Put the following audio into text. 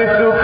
سج